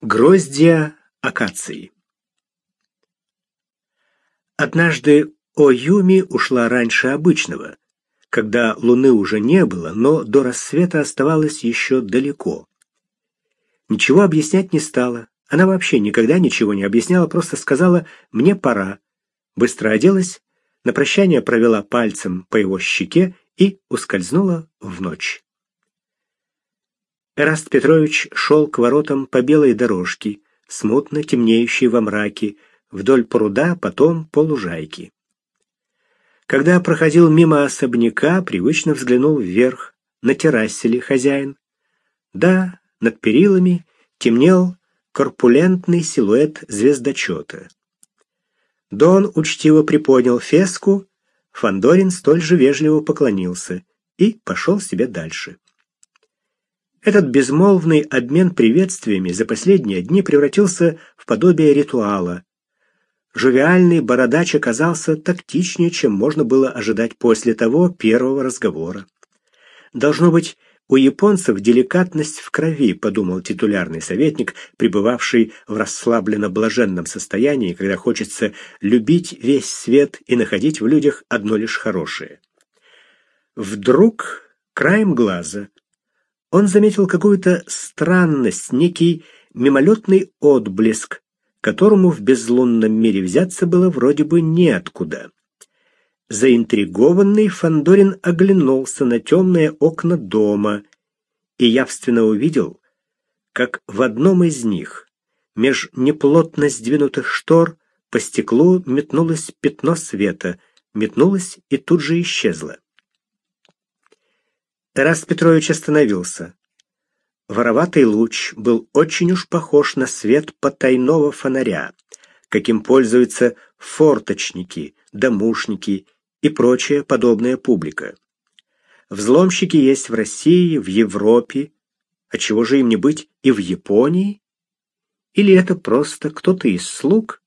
Гроздья акации Однажды Оюми ушла раньше обычного, когда луны уже не было, но до рассвета оставалось еще далеко. Ничего объяснять не стала. Она вообще никогда ничего не объясняла, просто сказала «мне пора». Быстро оделась, на прощание провела пальцем по его щеке и ускользнула в ночь. Эраст Петрович шел к воротам по белой дорожке, смутно темнеющей во мраке, вдоль пруда, потом по лужайке. Когда проходил мимо особняка, привычно взглянул вверх, на террасе ли хозяин. Да, над перилами темнел корпулентный силуэт звездочета. Дон учтиво приподнял феску, Фандорин столь же вежливо поклонился и пошел себе дальше. Этот безмолвный обмен приветствиями за последние дни превратился в подобие ритуала. Жувиальный бородач оказался тактичнее, чем можно было ожидать после того первого разговора. Должно быть, у японцев деликатность в крови, подумал титулярный советник, пребывавший в расслабленно-блаженном состоянии, когда хочется любить весь свет и находить в людях одно лишь хорошее. Вдруг краем глаза он заметил какую-то странность, некий мимолетный отблеск, которому в безлунном мире взяться было вроде бы неоткуда. Заинтригованный Фандорин оглянулся на темные окна дома и явственно увидел, как в одном из них, меж неплотно сдвинутых штор, по стеклу метнулось пятно света, метнулось и тут же исчезло. Тарас Петрович остановился. Вороватый луч был очень уж похож на свет потайного фонаря, каким пользуются форточники, домушники и прочая подобная публика. Взломщики есть в России, в Европе, а чего же им не быть и в Японии? Или это просто кто-то из слуг,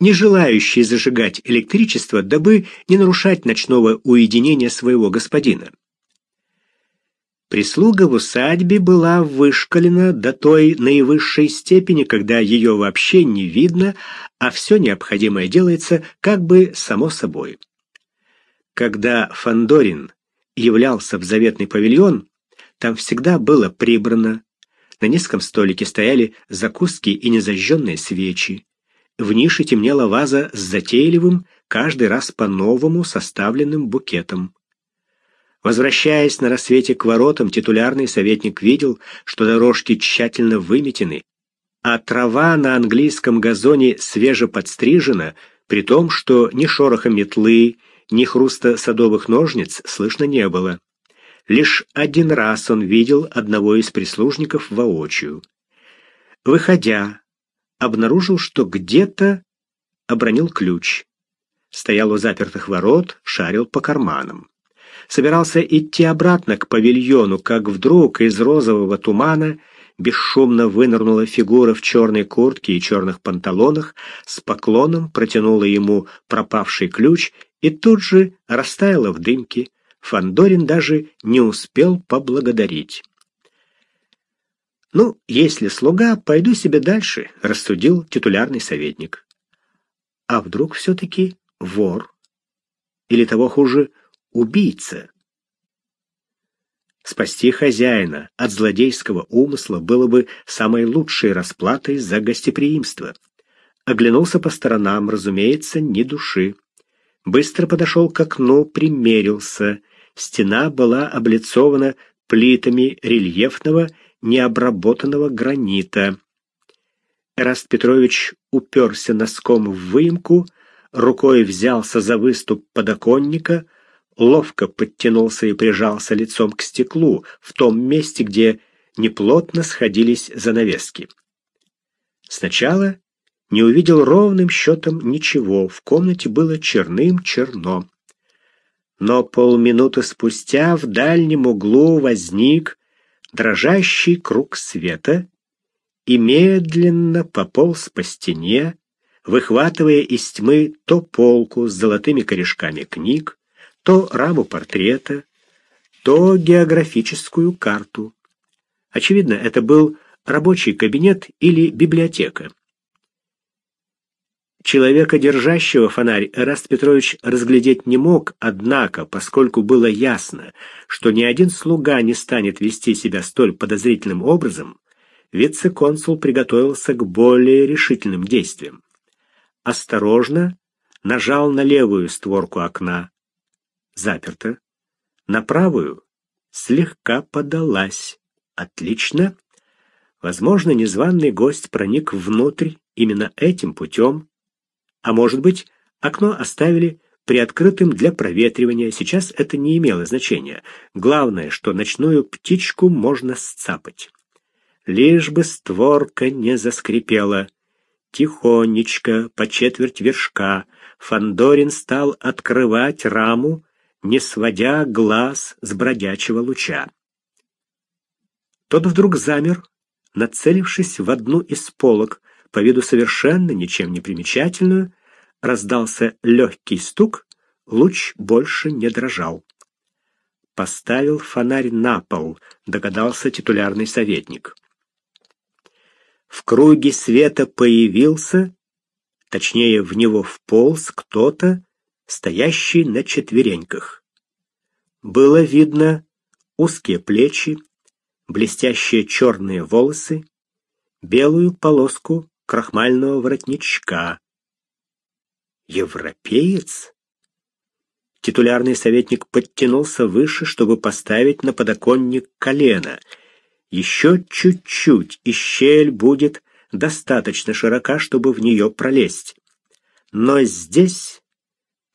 не желающий зажигать электричество, дабы не нарушать ночного уединения своего господина? Прислуга в усадьбе была вышкалена до той наивысшей степени, когда ее вообще не видно, а все необходимое делается как бы само собой. Когда Фандорин являлся в заветный павильон, там всегда было прибрано. На низком столике стояли закуски и незажженные свечи. В нише темнела ваза с затейливым, каждый раз по-новому составленным букетом. Возвращаясь на рассвете к воротам, титулярный советник видел, что дорожки тщательно выметены, а трава на английском газоне свежеподстрижена, при том, что ни шороха метлы, ни хруста садовых ножниц слышно не было. Лишь один раз он видел одного из прислужников воочию. Выходя, обнаружил, что где-то обронил ключ. Стоял у запертых ворот, шарил по карманам собирался идти обратно к павильону, как вдруг из розового тумана бесшумно вынырнула фигура в черной куртке и черных панталонах, с поклоном протянула ему пропавший ключ и тут же растаяла в дымке. Фандорин даже не успел поблагодарить. «Ну, если слуга, пойду себе дальше», — рассудил титулярный советник. «А вдруг все-таки вор? Или того хуже, убийца. Спасти хозяина от злодейского умысла было бы самой лучшей расплатой за гостеприимство. Оглянулся по сторонам, разумеется, ни души. Быстро подошел к окну, примерился. Стена была облицована плитами рельефного, необработанного гранита. Эраст Петрович уперся носком в выемку, рукой взялся за выступ подоконника — ловко подтянулся и прижался лицом к стеклу в том месте, где неплотно сходились занавески. Сначала не увидел ровным счетом ничего, в комнате было черным-черно. Но полминуты спустя в дальнем углу возник дрожащий круг света и медленно пополз по стене, выхватывая из тьмы то полку с золотыми корешками книг, то раму портрета, то географическую карту. Очевидно, это был рабочий кабинет или библиотека. Человека, держащего фонарь, Эраст Петрович разглядеть не мог, однако, поскольку было ясно, что ни один слуга не станет вести себя столь подозрительным образом, вице-консул приготовился к более решительным действиям. Осторожно нажал на левую створку окна. Заперто. На правую слегка подалась. Отлично. Возможно, незваный гость проник внутрь именно этим путем. А может быть, окно оставили приоткрытым для проветривания. Сейчас это не имело значения. Главное, что ночную птичку можно сцапать. Лишь бы створка не заскрипела. Тихонечко, по четверть вершка, Фандорин стал открывать раму, не сводя глаз с бродячего луча. Тот вдруг замер, нацелившись в одну из полок, по виду совершенно ничем не примечательную, раздался легкий стук, луч больше не дрожал. Поставил фонарь на пол, догадался титулярный советник. В круге света появился, точнее, в него вполз кто-то, стоящий на четвереньках. Было видно узкие плечи, блестящие черные волосы, белую полоску крахмального воротничка. Европеец? Титулярный советник подтянулся выше, чтобы поставить на подоконник колено — еще чуть-чуть, и щель будет достаточно широка, чтобы в нее пролезть. Но здесь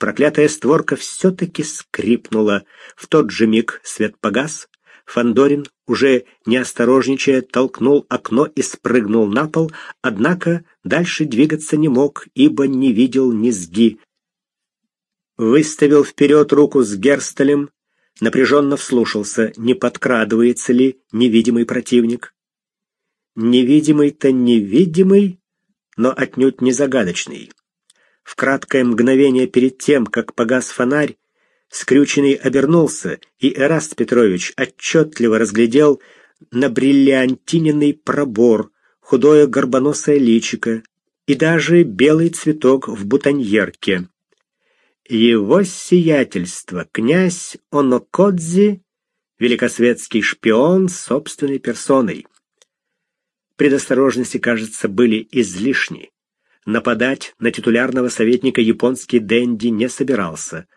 проклятая створка все-таки скрипнула. В тот же миг свет погас. Фандорин, уже не осторожничая, толкнул окно и спрыгнул на пол, однако дальше двигаться не мог, ибо не видел низги. Выставил вперед руку с герстелем, напряженно вслушался, не подкрадывается ли невидимый противник. Невидимый-то невидимый, но отнюдь не загадочный. В краткое мгновение перед тем, как погас фонарь, скрюченный обернулся, и Эраст Петрович отчетливо разглядел на бриллиантиненный пробор, худое горбоносое личико и даже белый цветок в бутоньерке. Его сиятельство, князь Онокодзи, великосветский шпион собственной персоной. Предосторожности, кажется, были излишни. Нападать на титулярного советника японский Дэнди не собирался.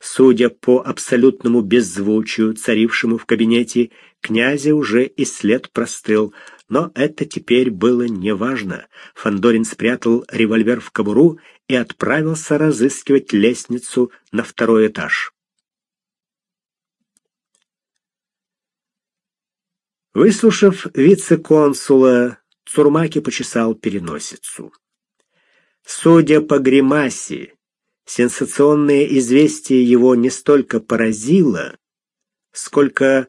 Судя по абсолютному беззвучию, царившему в кабинете, князя уже и след простыл, но это теперь было неважно. Фандорин спрятал револьвер в кобуру и отправился разыскивать лестницу на второй этаж. Выслушав вице-консула, Цурмаки почесал переносицу. Судя по гримасе, сенсационное известие его не столько поразило, сколько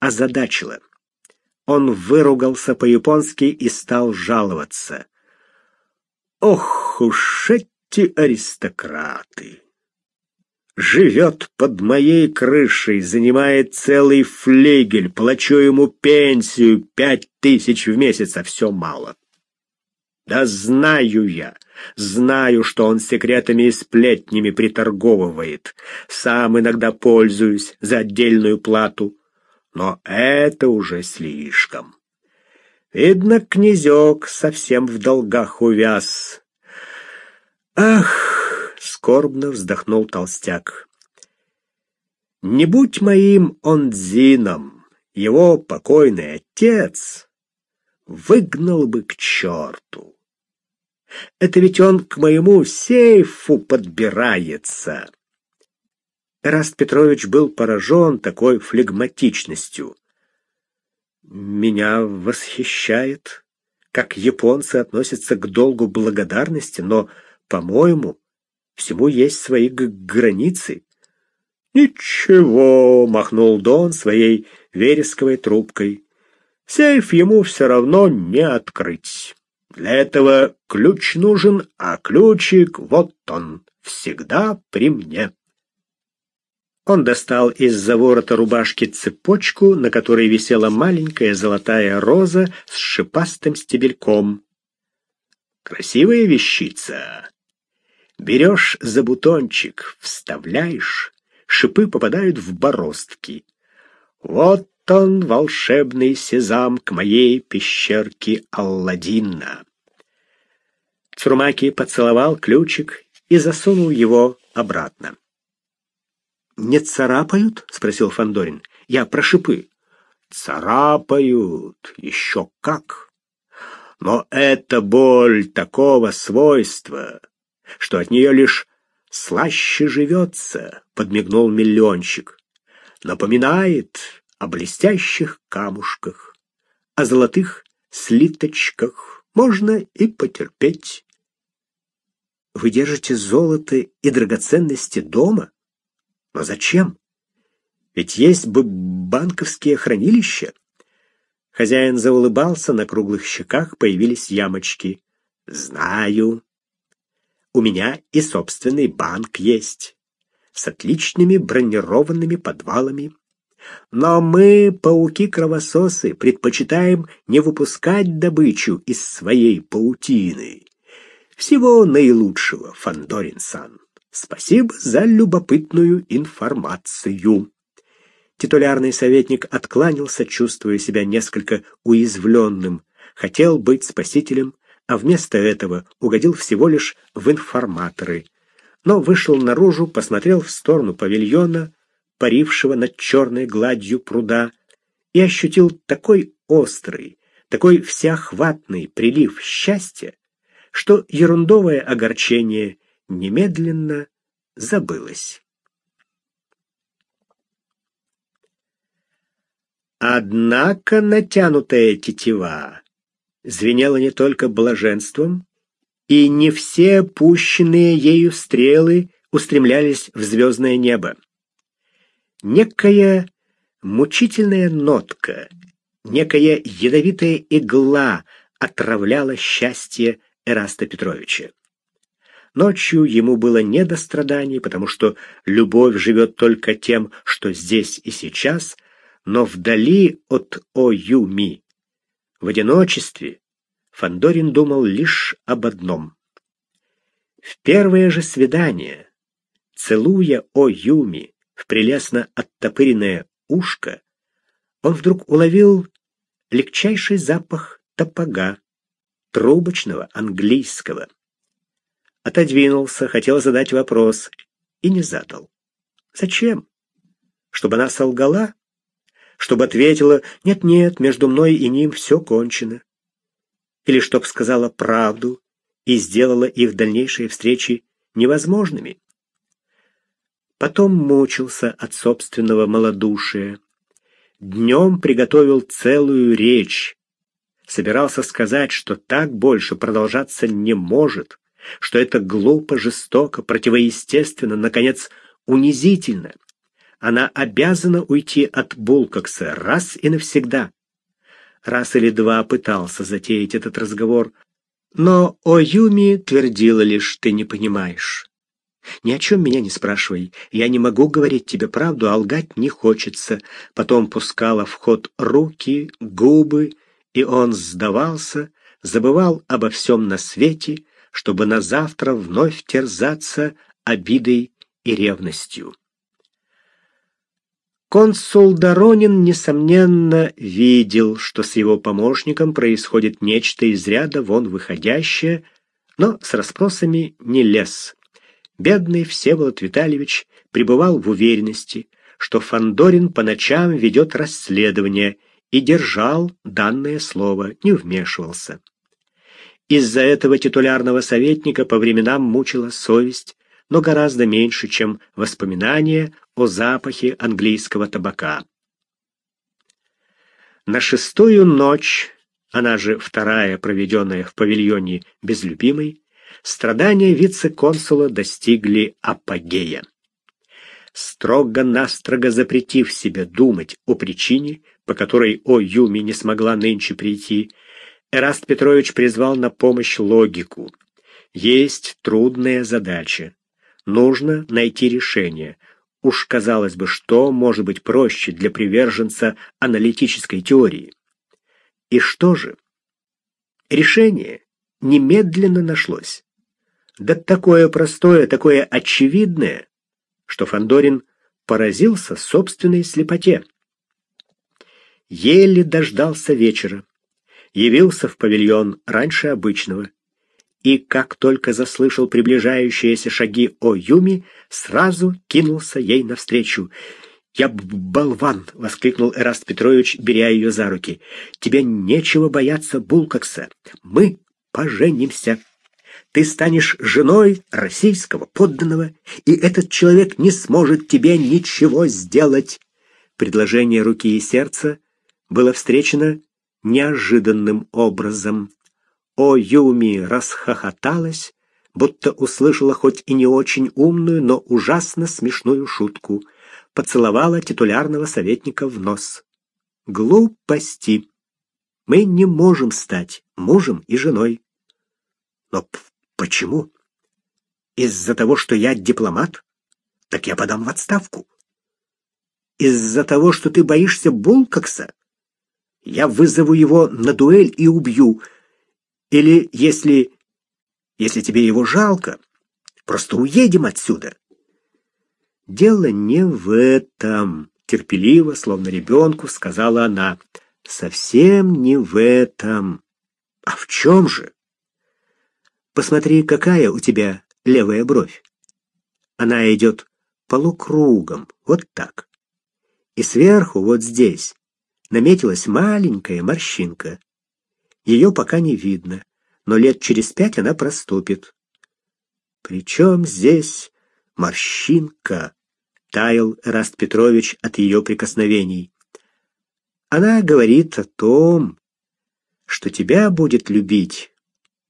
озадачило. Он выругался по-японски и стал жаловаться. «Ох уж эти аристократы! Живет под моей крышей, занимает целый флегель, плачу ему пенсию пять тысяч в месяц, а все мало. Да знаю я, знаю, что он секретами и сплетнями приторговывает. Сам иногда пользуюсь за отдельную плату. Но это уже слишком. Видно, князек совсем в долгах увяз. Ах, скорбно вздохнул толстяк. Не будь моим Ондзином, его покойный отец выгнал бы к черту. Это ведь он к моему сейфу подбирается. Эраст Петрович был поражен такой флегматичностью. Меня восхищает, как японцы относятся к долгу благодарности, но, по-моему, всему есть свои границы. Ничего, махнул Дон своей вересковой трубкой. Сейф ему все равно не открыть. Для этого ключ нужен, а ключик вот он, всегда при мне. Он достал из-за ворота рубашки цепочку, на которой висела маленькая золотая роза с шипастым стебельком. Красивая вещица. Берешь за бутончик, вставляешь, шипы попадают в бороздки. Вот он, волшебный сезам, к моей пещерке Алладина. Цурмаки поцеловал ключик и засунул его обратно не царапают?» — спросил Фандорин. «Я про шипы». «Царапают, еще как! Но это боль такого свойства, что от нее лишь слаще живется», — подмигнул миллионщик. «Напоминает о блестящих камушках, о золотых слиточках. Можно и потерпеть». «Вы держите золото и драгоценности дома?» Но зачем? Ведь есть бы банковские хранилища. Хозяин заулыбался, на круглых щеках появились ямочки. Знаю. У меня и собственный банк есть, с отличными бронированными подвалами. Но мы, пауки-кровососы, предпочитаем не выпускать добычу из своей паутины. Всего наилучшего, Фандорин-сан. Спасибо за любопытную информацию. Титулярный советник откланялся, чувствуя себя несколько уязвленным. Хотел быть спасителем, а вместо этого угодил всего лишь в информаторы. Но вышел наружу, посмотрел в сторону павильона, парившего над черной гладью пруда, и ощутил такой острый, такой всеохватный прилив счастья, что ерундовое огорчение немедленно забылось. Однако натянутая тетива звенела не только блаженством, и не все пущенные ею стрелы устремлялись в звездное небо. Некая мучительная нотка, некая ядовитая игла отравляла счастье Эраста Петровича. Ночью ему было не до страданий, потому что любовь живет только тем, что здесь и сейчас, но вдали от Оюми. В одиночестве Фандорин думал лишь об одном. В первое же свидание, целуя Оюми в прелестно оттопыренное ушко, он вдруг уловил легчайший запах топога, трубочного английского отодвинулся, хотел задать вопрос и не задал. Зачем? Чтобы она солгала? Чтобы ответила «нет-нет, между мной и ним все кончено». Или чтоб сказала правду и сделала их дальнейшие встречи невозможными. Потом мучился от собственного малодушия. Днем приготовил целую речь. Собирался сказать, что так больше продолжаться не может, что это глупо, жестоко, противоестественно, наконец, унизительно. Она обязана уйти от Булкокса раз и навсегда. Раз или два пытался затеять этот разговор, но Оюми твердила лишь «ты не понимаешь». «Ни о чем меня не спрашивай. Я не могу говорить тебе правду, а лгать не хочется». Потом пускала в ход руки, губы, и он сдавался, забывал обо всем на свете, чтобы на завтра вновь терзаться обидой и ревностью. Консул Доронин, несомненно, видел, что с его помощником происходит нечто из ряда вон выходящее, но с расспросами не лез. Бедный Всеволод Витальевич пребывал в уверенности, что Фандорин по ночам ведет расследование и держал данное слово, не вмешивался. Из-за этого титулярного советника по временам мучила совесть, но гораздо меньше, чем воспоминания о запахе английского табака. На шестую ночь, она же вторая, проведенная в павильоне безлюбимой, страдания вице-консула достигли апогея. Строго-настрого запретив себе думать о причине, по которой О Юми не смогла нынче прийти, Эраст Петрович призвал на помощь логику. Есть трудная задача. Нужно найти решение. Уж казалось бы, что может быть проще для приверженца аналитической теории? И что же? Решение немедленно нашлось. Да такое простое, такое очевидное, что Фандорин поразился собственной слепоте. Еле дождался вечера, явился в павильон раньше обычного, и как только заслышал приближающиеся шаги о Юми, сразу кинулся ей навстречу. «Я болван!» — воскликнул Эраст Петрович, беря ее за руки. «Тебе нечего бояться Булкакса. Мы поженимся. Ты станешь женой российского подданного, и этот человек не сможет тебе ничего сделать». Предложение руки и сердца было встречено неожиданным образом. О Юми расхохоталась, будто услышала хоть и не очень умную, но ужасно смешную шутку. Поцеловала титулярного советника в нос. Глупости. Мы не можем стать мужем и женой. Но почему? Из-за того, что я дипломат? Так я подам в отставку. Из-за того, что ты боишься Булкакса? Я вызову его на дуэль и убью. Или, если... если тебе его жалко, просто уедем отсюда. Дело не в этом, терпеливо, словно ребенку, сказала она. Совсем не в этом. А в чем же? Посмотри, какая у тебя левая бровь. Она идет полукругом, вот так. И сверху, вот здесь, наметилась маленькая морщинка. Ее пока не видно, но лет через пять она проступит. Причем здесь морщинка? Таял Раст Петрович от ее прикосновений. Она говорит о том, что тебя будет любить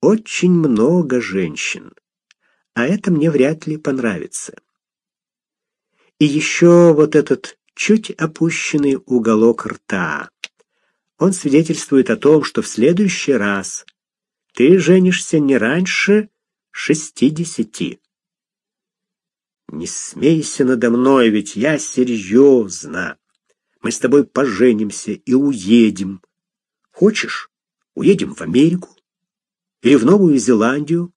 очень много женщин, а это мне вряд ли понравится. И еще вот этот чуть опущенный уголок рта. Он свидетельствует о том, что в следующий раз ты женишься не раньше шестидесяти. Не смейся надо мной, ведь я серьезно. Мы с тобой поженимся и уедем. Хочешь, уедем в Америку или в Новую Зеландию?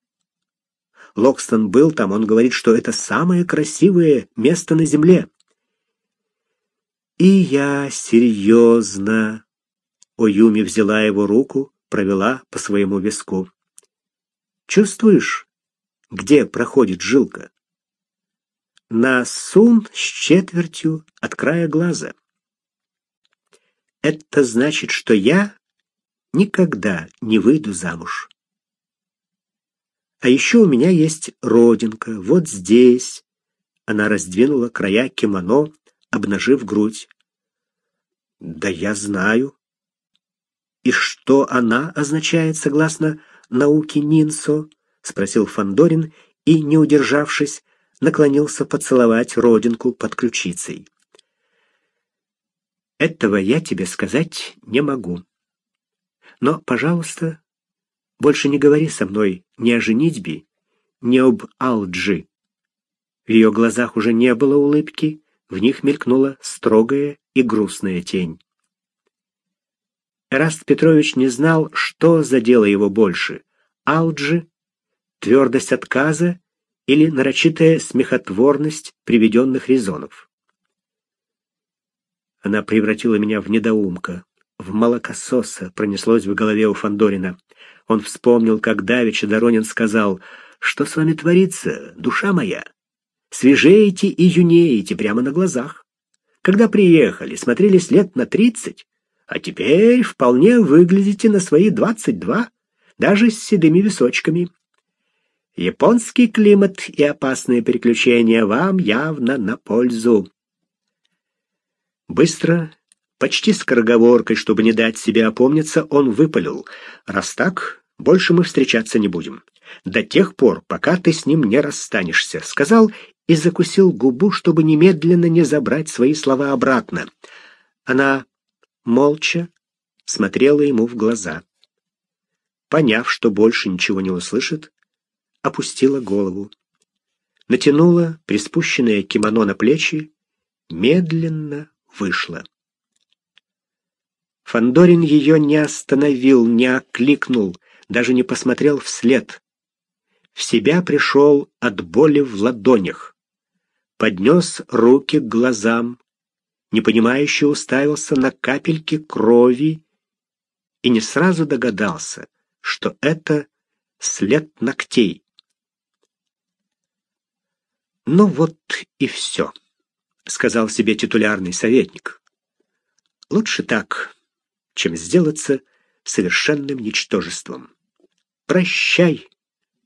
Локстон был там, он говорит, что это самое красивое место на земле. И я серьезно. Оюми взяла его руку, провела по своему виску. Чувствуешь, где проходит жилка? На сун с четвертью от края глаза. Это значит, что я никогда не выйду замуж. А еще у меня есть родинка, вот здесь. Она раздвинула края кимоно, обнажив грудь. Да я знаю. И что она означает согласно науке Нинсо? спросил Фандорин и, не удержавшись, наклонился поцеловать родинку под ключицей. Этого я тебе сказать не могу. Но, пожалуйста, больше не говори со мной ни о женитьбе, ни об Алджи. В ее глазах уже не было улыбки, в них мелькнула строгая и грустная тень. Эраст Петрович не знал, что задело его больше — Алджи, твердость отказа или нарочитая смехотворность приведенных резонов. Она превратила меня в недоумка, в молокососа, пронеслось в голове у Фандорина. Он вспомнил, как давеча Доронин сказал, «Что с вами творится, душа моя? Свежеете и юнеете прямо на глазах. Когда приехали, смотрелись лет на тридцать, а теперь вполне выглядите на свои двадцать два, даже с седыми височками. Японский климат и опасные приключения вам явно на пользу. Быстро, почти скороговоркой, чтобы не дать себе опомниться, он выпалил. «Раз так, больше мы встречаться не будем. До тех пор, пока ты с ним не расстанешься», — сказал и закусил губу, чтобы немедленно не забрать свои слова обратно. Она молча смотрела ему в глаза. Поняв, что больше ничего не услышит, опустила голову. Натянула приспущенное кимоно на плечи медленно вышла. Фандорин ее не остановил, не окликнул, даже не посмотрел вслед. В себя пришел от боли в ладонях. Поднес руки к глазам, непонимающе уставился на капельки крови и не сразу догадался, что это след ногтей. «Ну вот и все», — сказал себе титулярный советник. «Лучше так, чем сделаться совершенным ничтожеством. Прощай,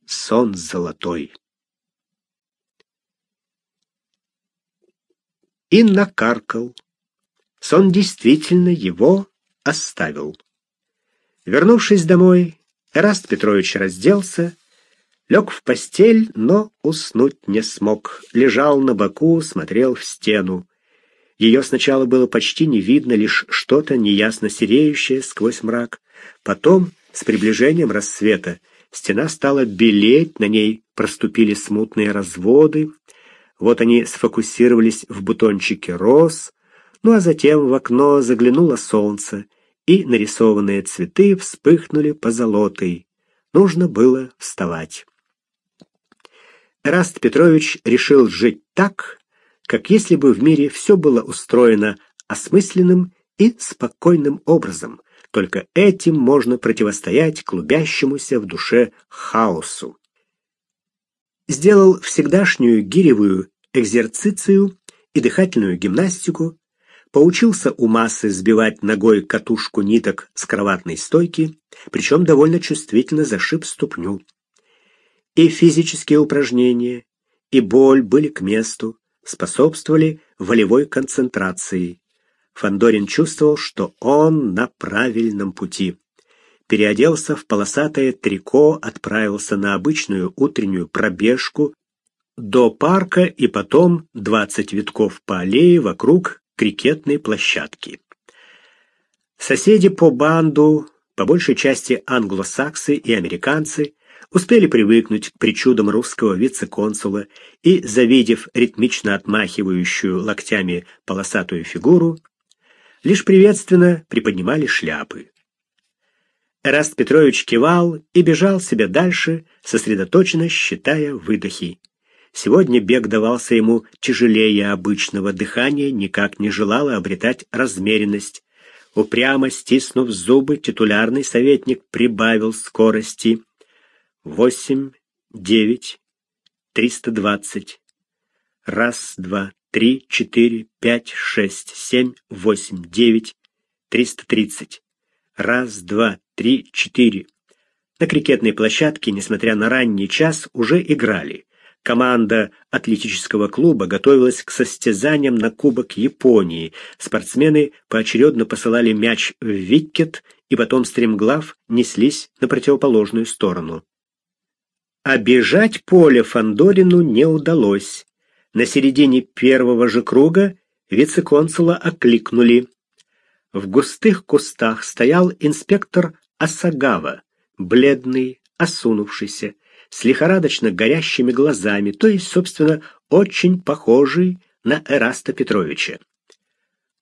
сон золотой». И накаркал. Сон действительно его оставил. Вернувшись домой, Эраст Петрович разделся, лег в постель, но уснуть не смог. Лежал на боку, смотрел в стену. Ее сначала было почти не видно, лишь что-то неясно сереющее сквозь мрак. Потом, с приближением рассвета, стена стала белеть, на ней проступили смутные разводы. Вот они сфокусировались в бутончике роз, ну а затем в окно заглянуло солнце, и нарисованные цветы вспыхнули позолотой. Нужно было вставать. Раст Петрович решил жить так, как если бы в мире все было устроено осмысленным и спокойным образом. Только этим можно противостоять клубящемуся в душе хаосу. Сделал всегдашнюю гиревую экзерцицию и дыхательную гимнастику, поучился у массы сбивать ногой катушку ниток с кроватной стойки, причем довольно чувствительно зашиб ступню. И физические упражнения, и боль были к месту, способствовали волевой концентрации. Фандорин чувствовал, что он на правильном пути. Переоделся в полосатое трико, отправился на обычную утреннюю пробежку до парка и потом 20 витков по аллее вокруг крикетной площадки. Соседи по банду, по большей части англосаксы и американцы, успели привыкнуть к причудам русского вице-консула и, завидев ритмично отмахивающую локтями полосатую фигуру, лишь приветственно приподнимали шляпы. Эраст Петрович кивал и бежал себе дальше, сосредоточенно считая выдохи. Сегодня бег давался ему тяжелее обычного, дыхание никак не желало обретать размеренность. Упрямо стиснув зубы, титулярный советник прибавил скорости. Восемь, девять, триста двадцать. Раз, два, три, четыре, пять, шесть, семь, восемь, девять, триста тридцать. Раз, два, три, четыре. На крикетной площадке, несмотря на ранний час, уже играли. Команда атлетического клуба готовилась к состязаниям на Кубок Японии. Спортсмены поочередно посылали мяч в викет и потом стремглав неслись на противоположную сторону. Обежать поле Фандорину не удалось. На середине первого же круга вице-консула окликнули. В густых кустах стоял инспектор Асагава, бледный, осунувшийся, с лихорадочно горящими глазами, то есть, собственно, очень похожий на Эраста Петровича.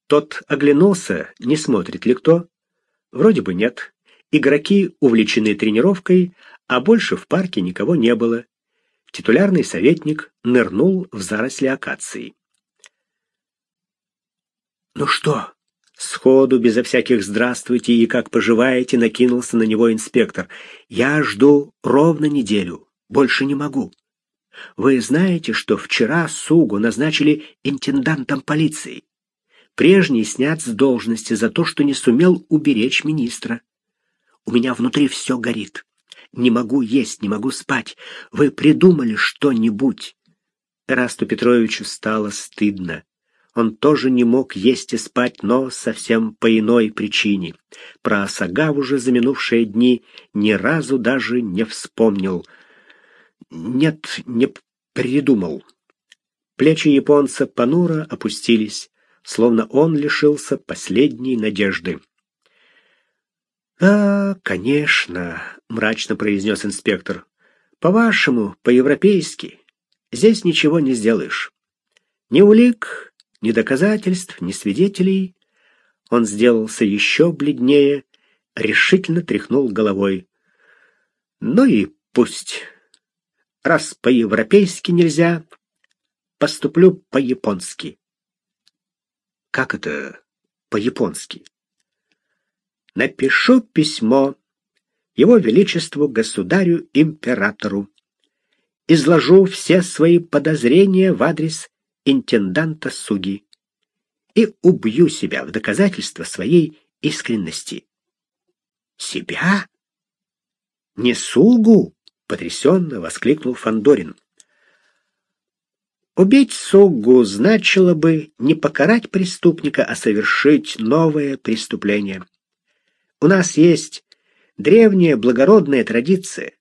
Тот оглянулся, не смотрит ли кто. Вроде бы нет. Игроки увлечены тренировкой, а больше в парке никого не было. Титулярный советник нырнул в заросли акации. «Ну что?» Сходу, безо всяких «здравствуйте» и «как поживаете» накинулся на него инспектор. «Я жду ровно неделю. Больше не могу. Вы знаете, что вчера Сугу назначили интендантом полиции. Прежний снят с должности за то, что не сумел уберечь министра. У меня внутри все горит. Не могу есть, не могу спать. Вы придумали что-нибудь?» Расту Петровичу стало стыдно. Он тоже не мог есть и спать, но совсем по иной причине. Про Сагаву же за минувшие дни ни разу даже не вспомнил. Нет, не придумал. Плечи японца понуро опустились, словно он лишился последней надежды. «А, конечно», — мрачно произнес инспектор. «По-вашему, по-европейски. Здесь ничего не сделаешь. Ни улик, ни доказательств, ни свидетелей. Он сделался еще бледнее, решительно тряхнул головой. Ну и пусть. Раз по-европейски нельзя, поступлю по-японски. Как это по-японски? Напишу письмо его величеству государю-императору. Изложу все свои подозрения в адрес интенданта Суги и убью себя в доказательство своей искренности. Себя? Не Сугу? потрясенно воскликнул Фандорин. Убить Сугу значило бы не покарать преступника, а совершить новое преступление. У нас есть древняя благородная традиция.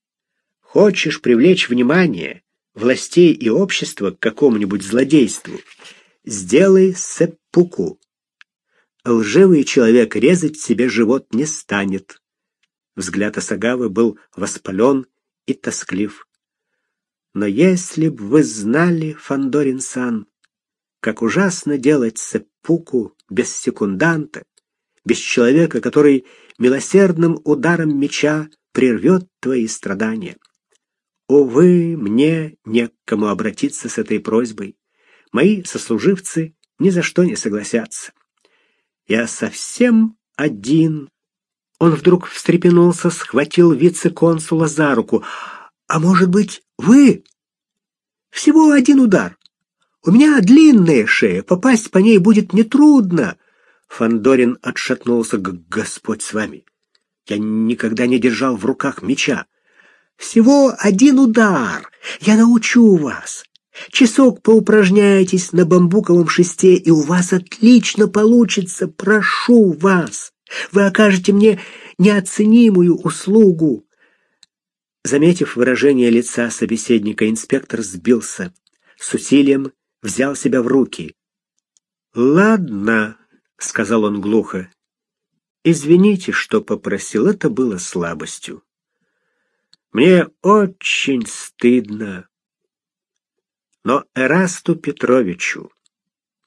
Хочешь привлечь внимание властей и общества к какому-нибудь злодейству, сделай сеппуку. Лживый человек резать себе живот не станет. Взгляд Асагавы был воспален и тосклив. Но если б вы знали, Фандорин-сан, как ужасно делать сеппуку без секунданта, без человека, который милосердным ударом меча прервет твои страдания. Увы, мне не к кому обратиться с этой просьбой. Мои сослуживцы ни за что не согласятся. Я совсем один. Он вдруг встрепенулся, схватил вице-консула за руку. А может быть, вы? Всего один удар. У меня длинная шея, попасть по ней будет нетрудно. Фандорин отшатнулся. Господь с вами. Я никогда не держал в руках меча. Всего один удар. Я научу вас. Часок поупражняйтесь на бамбуковом шесте, и у вас отлично получится. Прошу вас. Вы окажете мне неоценимую услугу. Заметив выражение лица собеседника, инспектор сбился, с усилием взял себя в руки. Ладно, сказал он глухо. Извините, что попросил, это было слабостью. Мне очень стыдно. Но Эрасту Петровичу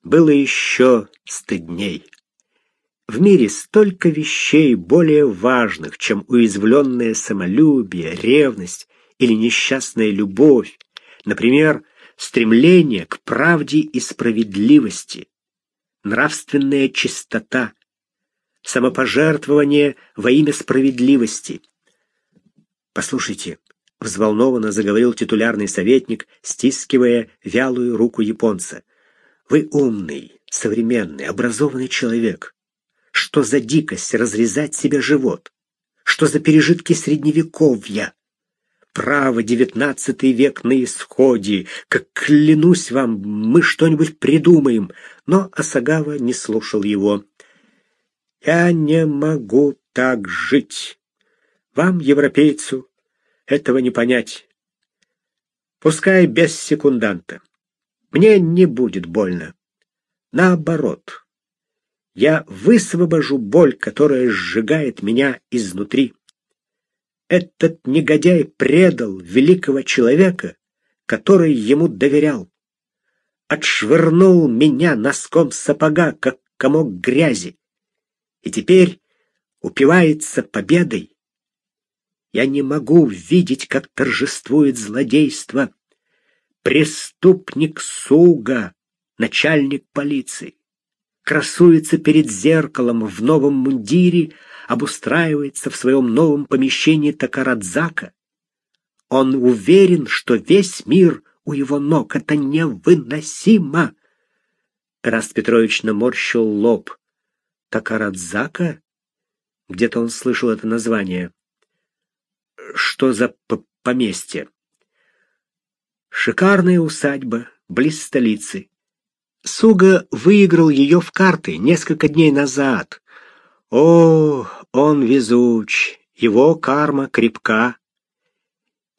было еще стыдней. В мире столько вещей более важных, чем уязвленное самолюбие, ревность или несчастная любовь, например, стремление к правде и справедливости, нравственная чистота, самопожертвование во имя справедливости. Послушайте, взволнованно заговорил титулярный советник, стискивая вялую руку японца. Вы умный, современный, образованный человек. Что за дикость разрезать себе живот? Что за пережитки средневековья? Право, девятнадцатый век на исходе. Как клянусь вам, мы что-нибудь придумаем. Но Асагава не слушал его. Я не могу так жить. Вам, европейцу, этого не понять. Пускай без секунданта. Мне не будет больно. Наоборот, я высвобожу боль, которая сжигает меня изнутри. Этот негодяй предал великого человека, который ему доверял. Отшвырнул меня носком сапога, как комок грязи. И теперь упивается победой. Я не могу видеть, как торжествует злодейство. Преступник Суга, начальник полиции, красуется перед зеркалом в новом мундире, обустраивается в своем новом помещении Такарадзака. Он уверен, что весь мир у его ног. Это невыносимо. Раст Петрович наморщил лоб. Такарадзака? Где-то он слышал это название. Что за поместье? Шикарная усадьба, близ столицы. Суга выиграл ее в карты несколько дней назад. О, он везуч, его карма крепка.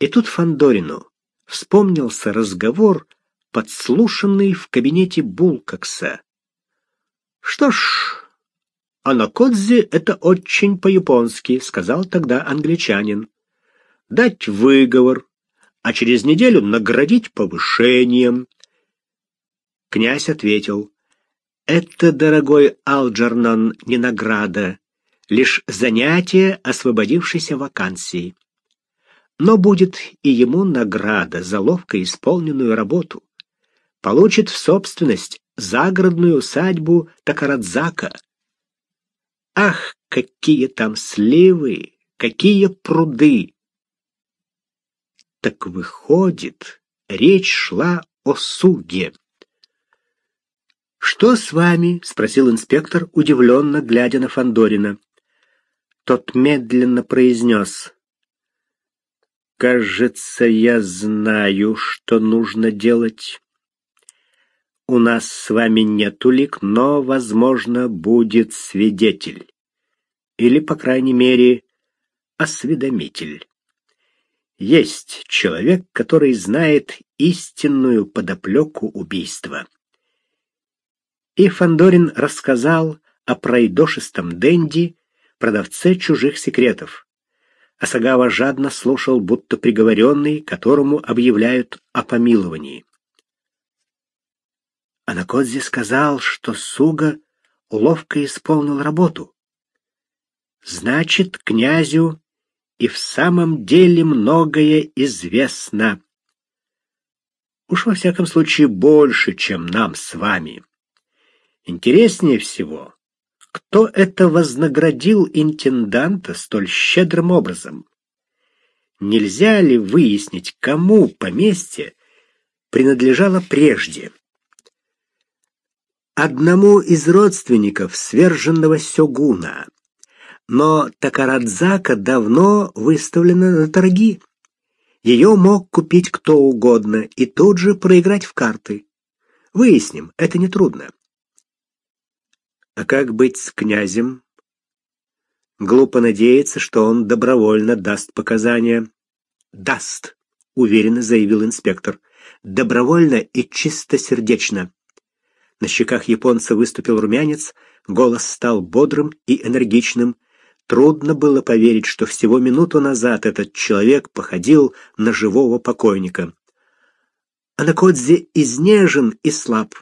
И тут Фандорину вспомнился разговор, подслушанный в кабинете Булкакса. Что ж, анакодзи это очень по-японски, сказал тогда англичанин. Дать выговор, а через неделю наградить повышением. Князь ответил: Это, дорогой Алджернон, не награда, лишь занятие освободившейся вакансии. Но будет и ему награда за ловко исполненную работу. Получит в собственность загородную усадьбу Такарадзака. Ах, какие там сливы, какие пруды! Так выходит, речь шла о Суге. «Что с вами?» — спросил инспектор, удивленно глядя на Фандорина. Тот медленно произнес. «Кажется, я знаю, что нужно делать. У нас с вами нет улик, но, возможно, будет свидетель. Или, по крайней мере, осведомитель. Есть человек, который знает истинную подоплеку убийства. И Фандорин рассказал о пройдошистом Денди, продавце чужих секретов. Асагава жадно слушал, будто приговоренный, которому объявляют о помиловании. Анакодзи сказал, что Суга ловко исполнил работу. Значит, князю и в самом деле многое известно. Уж во всяком случае больше, чем нам с вами. Интереснее всего, кто это вознаградил интенданта столь щедрым образом? Нельзя ли выяснить, кому поместье принадлежало прежде? Одному из родственников сверженного сёгуна, но Такарадзака давно выставлена на торги. Ее мог купить кто угодно и тут же проиграть в карты. Выясним, это нетрудно. А как быть с князем? Глупо надеяться, что он добровольно даст показания. Даст, уверенно заявил инспектор. Добровольно и чистосердечно. На щеках японца выступил румянец, голос стал бодрым и энергичным. Трудно было поверить, что всего минуту назад этот человек походил на живого покойника. Анакодзе изнежен и слаб,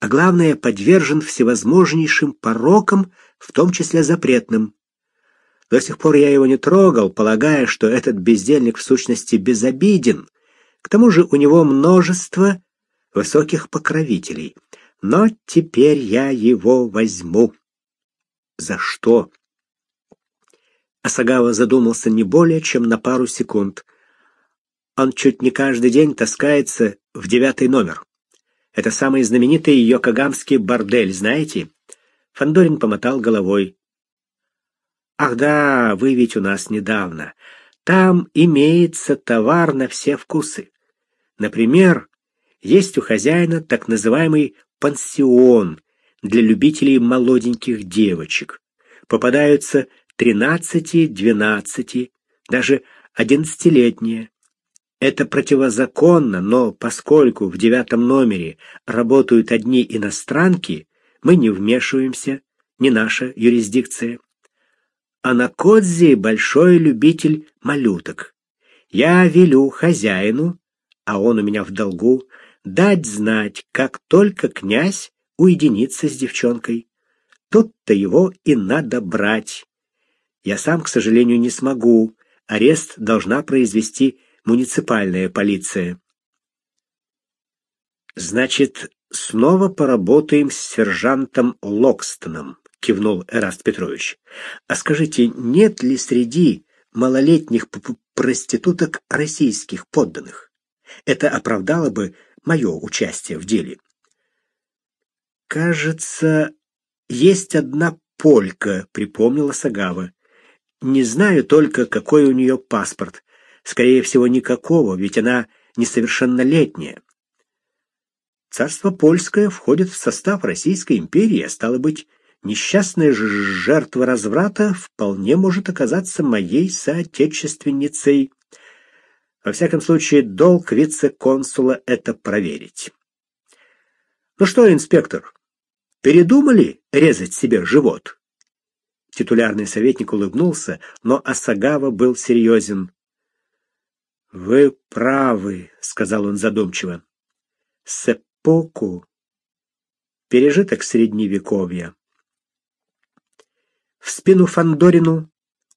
а главное, подвержен всевозможнейшим порокам, в том числе запретным. До сих пор я его не трогал, полагая, что этот бездельник в сущности безобиден. К тому же у него множество высоких покровителей. Но теперь я его возьму. За что? Асагава задумался не более чем на пару секунд. Он чуть не каждый день таскается в девятый номер. Это самый знаменитый йокогамский бордель, знаете? Фандорин помотал головой. Ах да, вы ведь у нас недавно. Там имеется товар на все вкусы. Например, есть у хозяина так называемый пансион для любителей молоденьких девочек. Попадаются тринадцати, двенадцати, даже одиннадцатилетние. Это противозаконно, но поскольку в девятом номере работают одни иностранки, мы не вмешиваемся, не наша юрисдикция. А на Кодзе большой любитель малюток. Я велю хозяину, а он у меня в долгу, дать знать, как только князь уединится с девчонкой. Тут-то его и надо брать. Я сам, к сожалению, не смогу. Арест должна произвести муниципальная полиция. Значит, снова поработаем с сержантом Локстоном, кивнул Эраст Петрович. А скажите, нет ли среди малолетних проституток российских подданных? Это оправдало бы мое участие в деле. Кажется, есть одна полька, припомнила Сагава. Не знаю только, какой у нее паспорт. Скорее всего, никакого, ведь она несовершеннолетняя. Царство польское входит в состав Российской империи, а стало быть, несчастная жертва разврата вполне может оказаться моей соотечественницей. Во всяком случае, долг вице-консула это проверить. Ну что, инспектор, передумали резать себе живот? Титулярный советник улыбнулся, но Асагава был серьезен. «Вы правы», — сказал он задумчиво. «Сеппоку пережиток средневековья. В спину Фандорину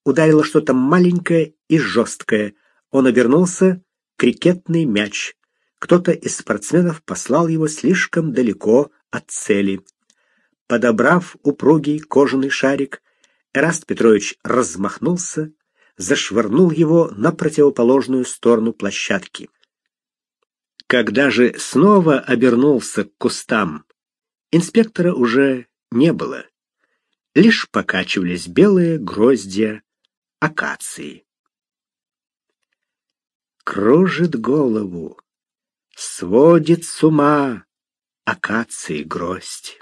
ударило что-то маленькое и жесткое. Он обернулся — крикетный мяч. Кто-то из спортсменов послал его слишком далеко от цели. Подобрав упругий кожаный шарик, Эраст Петрович размахнулся, зашвырнул его на противоположную сторону площадки. Когда же снова обернулся к кустам, инспектора уже не было. Лишь покачивались белые гроздья акации. Кружит голову, сводит с ума акации гроздь.